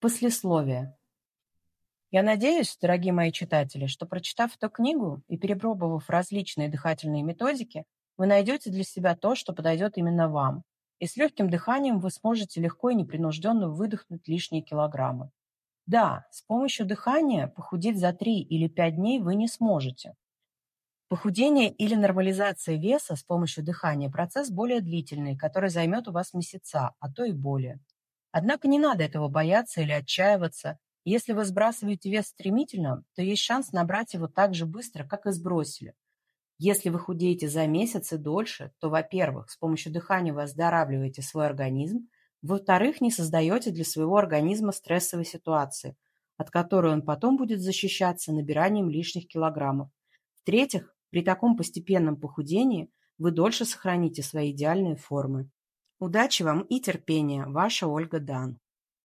Послесловие. Я надеюсь, дорогие мои читатели, что, прочитав эту книгу и перепробовав различные дыхательные методики, вы найдете для себя то, что подойдет именно вам, и с легким дыханием вы сможете легко и непринужденно выдохнуть лишние килограммы. Да, с помощью дыхания похудеть за 3 или 5 дней вы не сможете. Похудение или нормализация веса с помощью дыхания – процесс более длительный, который займет у вас месяца, а то и более. Однако не надо этого бояться или отчаиваться. Если вы сбрасываете вес стремительно, то есть шанс набрать его так же быстро, как и сбросили. Если вы худеете за месяц и дольше, то, во-первых, с помощью дыхания вы оздоравливаете свой организм, во-вторых, не создаете для своего организма стрессовой ситуации, от которой он потом будет защищаться набиранием лишних килограммов. В-третьих, при таком постепенном похудении вы дольше сохраните свои идеальные формы. Удачи вам и терпения, ваша Ольга Дан.